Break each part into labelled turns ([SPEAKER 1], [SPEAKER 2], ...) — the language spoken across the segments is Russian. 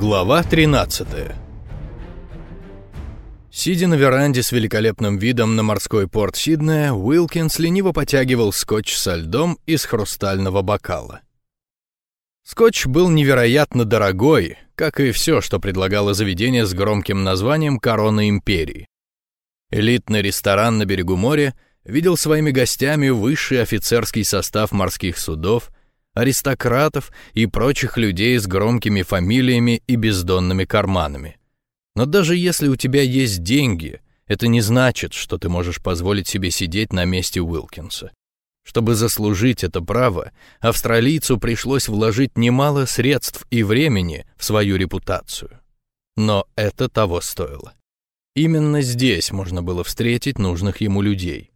[SPEAKER 1] Глава 13 Сидя на веранде с великолепным видом на морской порт Сиднея, Уилкинс лениво потягивал скотч со льдом из хрустального бокала. Скотч был невероятно дорогой, как и все, что предлагало заведение с громким названием «Корона Империи». Элитный ресторан на берегу моря видел своими гостями высший офицерский состав морских судов, аристократов и прочих людей с громкими фамилиями и бездонными карманами. Но даже если у тебя есть деньги, это не значит, что ты можешь позволить себе сидеть на месте Уилкинса. Чтобы заслужить это право, австралийцу пришлось вложить немало средств и времени в свою репутацию. Но это того стоило. Именно здесь можно было встретить нужных ему людей.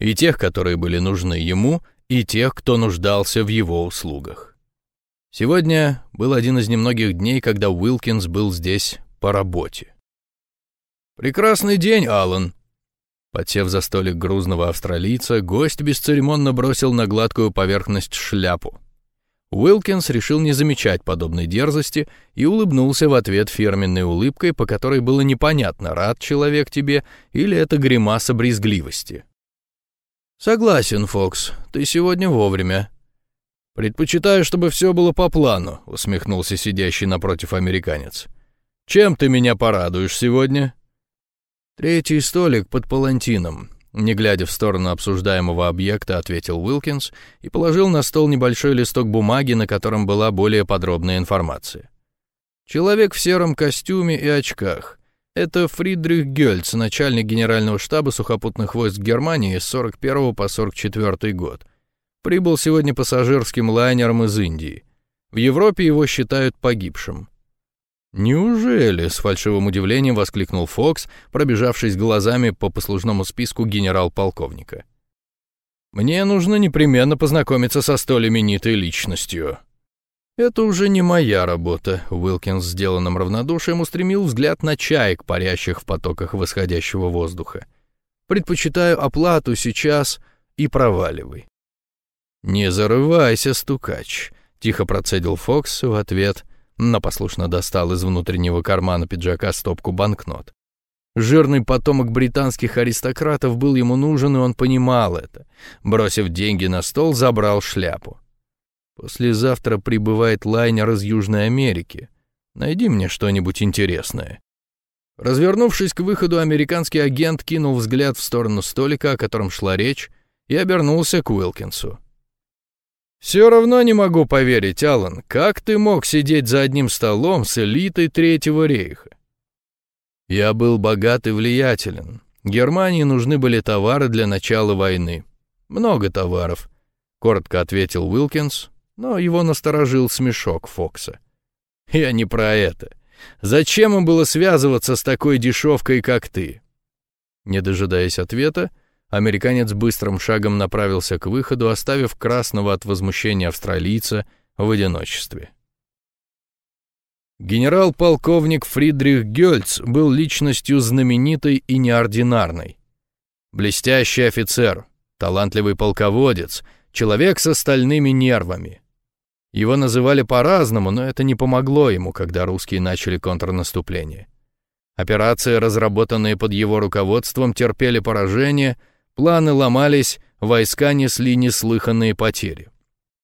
[SPEAKER 1] И тех, которые были нужны ему, и тех, кто нуждался в его услугах. Сегодня был один из немногих дней, когда Уилкинс был здесь по работе. «Прекрасный день, Аллан!» Подсев за столик грузного австралийца, гость бесцеремонно бросил на гладкую поверхность шляпу. Уилкинс решил не замечать подобной дерзости и улыбнулся в ответ фирменной улыбкой, по которой было непонятно, рад человек тебе или это гримаса брезгливости. «Согласен, Фокс, ты сегодня вовремя». «Предпочитаю, чтобы все было по плану», — усмехнулся сидящий напротив американец. «Чем ты меня порадуешь сегодня?» «Третий столик под палантином», — не глядя в сторону обсуждаемого объекта, ответил Уилкинс и положил на стол небольшой листок бумаги, на котором была более подробная информация. «Человек в сером костюме и очках. Это Фридрих Гёльц, начальник генерального штаба сухопутных войск Германии с 41 по 44 год. Прибыл сегодня пассажирским лайнером из Индии. В Европе его считают погибшим. «Неужели?» — с фальшивым удивлением воскликнул Фокс, пробежавшись глазами по послужному списку генерал-полковника. «Мне нужно непременно познакомиться со столь именитой личностью». «Это уже не моя работа», — Уилкинс сделанным равнодушием устремил взгляд на чаек, парящих в потоках восходящего воздуха. «Предпочитаю оплату сейчас и проваливай». «Не зарывайся, стукач», — тихо процедил Фокс в ответ — но послушно достал из внутреннего кармана пиджака стопку банкнот. Жирный потомок британских аристократов был ему нужен, и он понимал это. Бросив деньги на стол, забрал шляпу. «Послезавтра прибывает лайнер из Южной Америки. Найди мне что-нибудь интересное». Развернувшись к выходу, американский агент кинул взгляд в сторону столика, о котором шла речь, и обернулся к Уилкинсу. «Все равно не могу поверить, Алан, как ты мог сидеть за одним столом с элитой Третьего рейха?» «Я был богат и влиятелен. Германии нужны были товары для начала войны. Много товаров», — коротко ответил Уилкинс, но его насторожил смешок Фокса. «Я не про это. Зачем им было связываться с такой дешевкой, как ты?» Не дожидаясь ответа, американец быстрым шагом направился к выходу, оставив красного от возмущения австралийца в одиночестве. Генерал-полковник Фридрих Гёльц был личностью знаменитой и неординарной. Блестящий офицер, талантливый полководец, человек с остальными нервами. Его называли по-разному, но это не помогло ему, когда русские начали контрнаступление. Операции, разработанные под его руководством, терпели поражение — Планы ломались, войска несли неслыханные потери.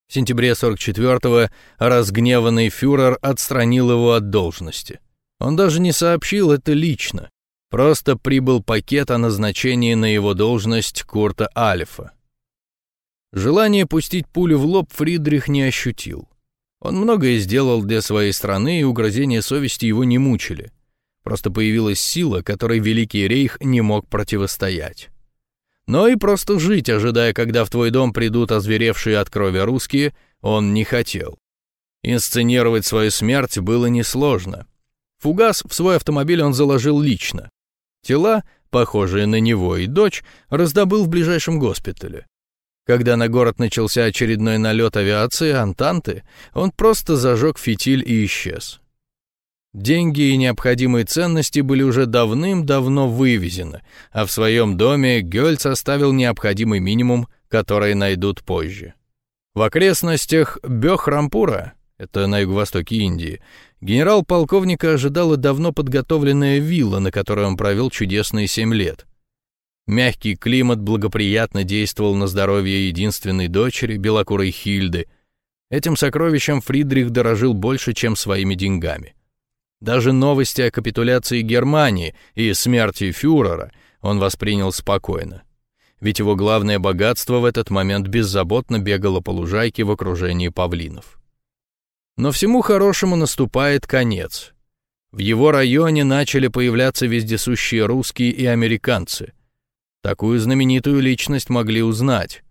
[SPEAKER 1] В сентябре 44-го разгневанный фюрер отстранил его от должности. Он даже не сообщил это лично. Просто прибыл пакет о назначении на его должность Курта Альфа. Желание пустить пулю в лоб Фридрих не ощутил. Он многое сделал для своей страны, и угрозения совести его не мучили. Просто появилась сила, которой Великий Рейх не мог противостоять но и просто жить, ожидая, когда в твой дом придут озверевшие от крови русские, он не хотел. Инсценировать свою смерть было несложно. Фугас в свой автомобиль он заложил лично. Тела, похожие на него и дочь, раздобыл в ближайшем госпитале. Когда на город начался очередной налет авиации «Антанты», он просто зажег фитиль и исчез. Деньги и необходимые ценности были уже давным-давно вывезены, а в своем доме Гёльц оставил необходимый минимум, который найдут позже. В окрестностях Бёхрампура, это на юго-востоке Индии, генерал-полковника ожидала давно подготовленная вилла, на которой он провел чудесные семь лет. Мягкий климат благоприятно действовал на здоровье единственной дочери, белокурой Хильды. Этим сокровищем Фридрих дорожил больше, чем своими деньгами. Даже новости о капитуляции Германии и смерти фюрера он воспринял спокойно. Ведь его главное богатство в этот момент беззаботно бегало по лужайке в окружении павлинов. Но всему хорошему наступает конец. В его районе начали появляться вездесущие русские и американцы. Такую знаменитую личность могли узнать.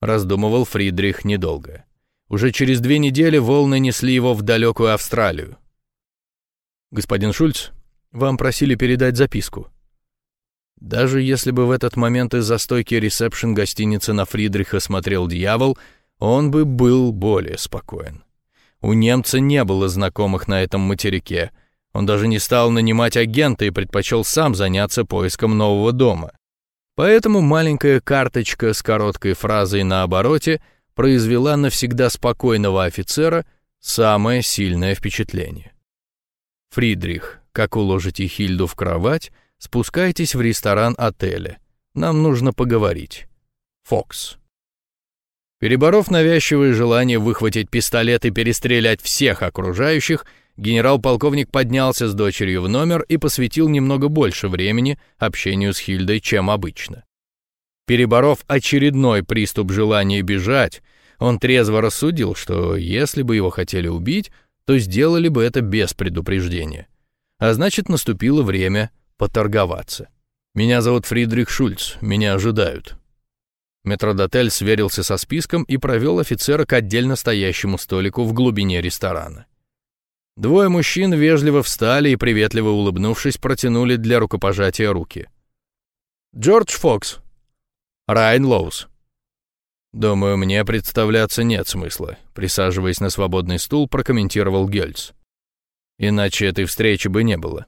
[SPEAKER 1] Раздумывал Фридрих недолго. Уже через две недели волны несли его в далекую Австралию. «Господин Шульц, вам просили передать записку». Даже если бы в этот момент из-за стойки ресепшн гостиницы на Фридриха смотрел дьявол, он бы был более спокоен. У немца не было знакомых на этом материке. Он даже не стал нанимать агента и предпочел сам заняться поиском нового дома. Поэтому маленькая карточка с короткой фразой на обороте произвела на всегда спокойного офицера самое сильное впечатление. «Фридрих, как уложите Хильду в кровать, спускайтесь в ресторан отеля. Нам нужно поговорить. Фокс». Переборов навязчивое желание выхватить пистолет и перестрелять всех окружающих, генерал-полковник поднялся с дочерью в номер и посвятил немного больше времени общению с Хильдой, чем обычно. Переборов очередной приступ желания бежать, он трезво рассудил, что если бы его хотели убить, то сделали бы это без предупреждения. А значит, наступило время поторговаться. «Меня зовут Фридрих Шульц, меня ожидают», Метродотель сверился со списком и провел офицера к отдельно стоящему столику в глубине ресторана. Двое мужчин вежливо встали и, приветливо улыбнувшись, протянули для рукопожатия руки. «Джордж Фокс. Райан Лоус». «Думаю, мне представляться нет смысла», — присаживаясь на свободный стул, прокомментировал Гельц. «Иначе этой встречи бы не было».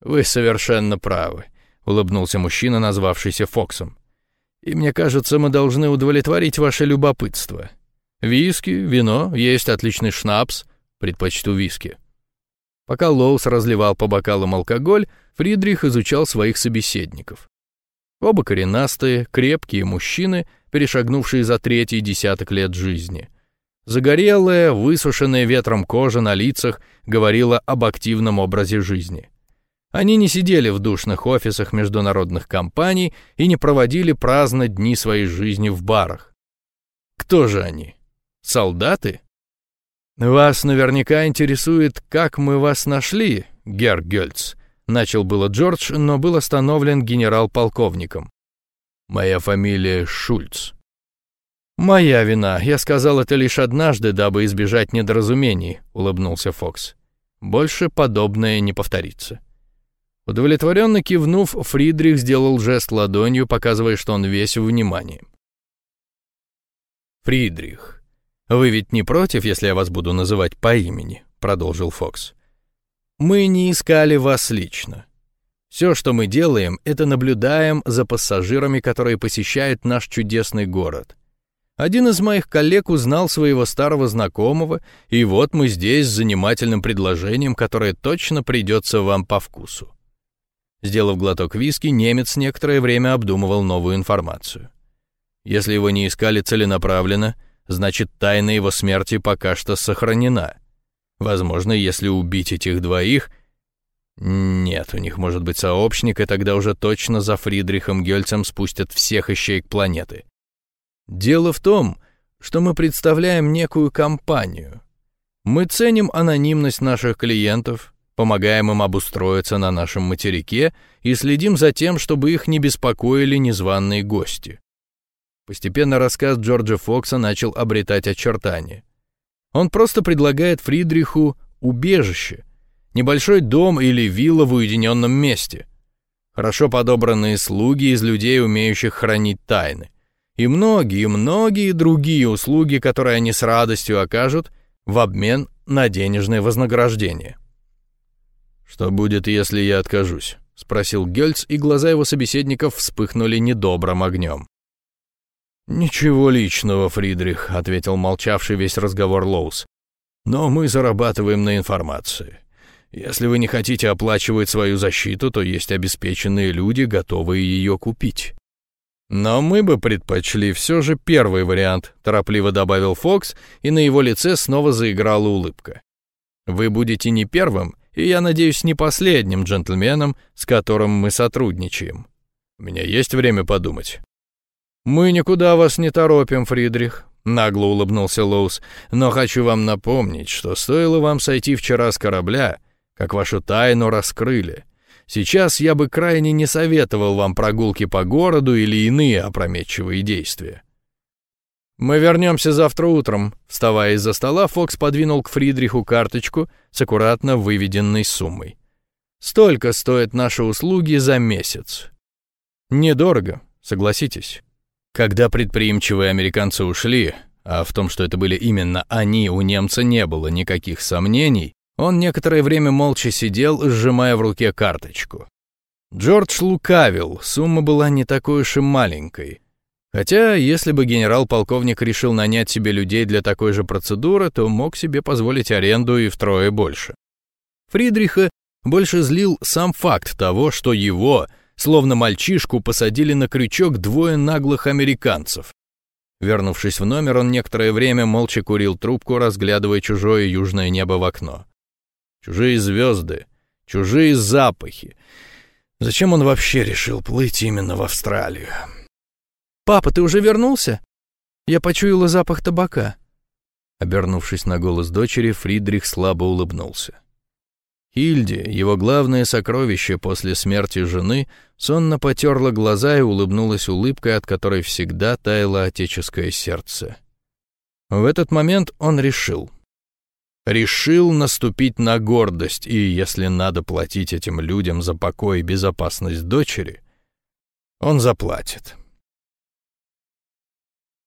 [SPEAKER 1] «Вы совершенно правы», — улыбнулся мужчина, назвавшийся Фоксом. И мне кажется, мы должны удовлетворить ваше любопытство. Виски, вино, есть отличный шнапс, предпочту виски. Пока Лоус разливал по бокалам алкоголь, Фридрих изучал своих собеседников. Оба коренастые, крепкие мужчины, перешагнувшие за третий десяток лет жизни. Загорелая, высушенная ветром кожа на лицах говорила об активном образе жизни. Они не сидели в душных офисах международных компаний и не проводили праздно дни своей жизни в барах. Кто же они? Солдаты? Вас наверняка интересует, как мы вас нашли, Герр Гельц. Начал было Джордж, но был остановлен генерал-полковником. Моя фамилия Шульц. Моя вина. Я сказал это лишь однажды, дабы избежать недоразумений, улыбнулся Фокс. Больше подобное не повторится. Удовлетворенно кивнув, Фридрих сделал жест ладонью, показывая, что он весь внимание. «Фридрих, вы ведь не против, если я вас буду называть по имени?» — продолжил Фокс. «Мы не искали вас лично. Все, что мы делаем, это наблюдаем за пассажирами, которые посещают наш чудесный город. Один из моих коллег узнал своего старого знакомого, и вот мы здесь с занимательным предложением, которое точно придется вам по вкусу. Сделав глоток виски, немец некоторое время обдумывал новую информацию. Если его не искали целенаправленно, значит, тайна его смерти пока что сохранена. Возможно, если убить этих двоих... Нет, у них может быть сообщник, и тогда уже точно за Фридрихом Гельцем спустят всех ищеек планеты. Дело в том, что мы представляем некую компанию. Мы ценим анонимность наших клиентов, помогаем им обустроиться на нашем материке и следим за тем, чтобы их не беспокоили незваные гости. Постепенно рассказ Джорджа Фокса начал обретать очертания. Он просто предлагает Фридриху убежище, небольшой дом или вилла в уединенном месте, хорошо подобранные слуги из людей, умеющих хранить тайны, и многие-многие другие услуги, которые они с радостью окажут в обмен на денежное вознаграждение. «Что будет, если я откажусь?» — спросил Гельц, и глаза его собеседников вспыхнули недобрым огнем. «Ничего личного, Фридрих», — ответил молчавший весь разговор Лоус. но мы зарабатываем на информации. Если вы не хотите оплачивать свою защиту, то есть обеспеченные люди, готовые ее купить. Но мы бы предпочли все же первый вариант, торопливо добавил Фокс, и на его лице снова заиграла улыбка. Вы будете не первым, и я надеюсь, не последним джентльменом, с которым мы сотрудничаем. У меня есть время подумать. Мы никуда вас не торопим, Фридрих, нагло улыбнулся Лоус, но хочу вам напомнить, что стоило вам сойти вчера с корабля, как вашу тайну раскрыли. Сейчас я бы крайне не советовал вам прогулки по городу или иные опрометчивые действия. Мы вернемся завтра утром. Вставая из-за стола, Фокс подвинул к Фридриху карточку с аккуратно выведенной суммой. Столько стоят наши услуги за месяц. Недорого, согласитесь. Когда предприимчивые американцы ушли, а в том, что это были именно они, у немца не было никаких сомнений, он некоторое время молча сидел, сжимая в руке карточку. Джордж лукавил, сумма была не такой уж и маленькой. Хотя, если бы генерал-полковник решил нанять себе людей для такой же процедуры, то мог себе позволить аренду и втрое больше. Фридриха больше злил сам факт того, что его, словно мальчишку, посадили на крючок двое наглых американцев. Вернувшись в номер, он некоторое время молча курил трубку, разглядывая чужое южное небо в окно чужие звезды, чужие запахи. Зачем он вообще решил плыть именно в Австралию?
[SPEAKER 2] «Папа, ты уже вернулся?» Я почуяла запах табака.
[SPEAKER 1] Обернувшись на голос дочери, Фридрих слабо улыбнулся. Хильде, его главное сокровище после смерти жены, сонно потерла глаза и улыбнулась улыбкой, от которой всегда таяло отеческое сердце. В этот момент он решил — решил наступить на гордость, и если надо платить этим людям за покой и безопасность дочери, он заплатит.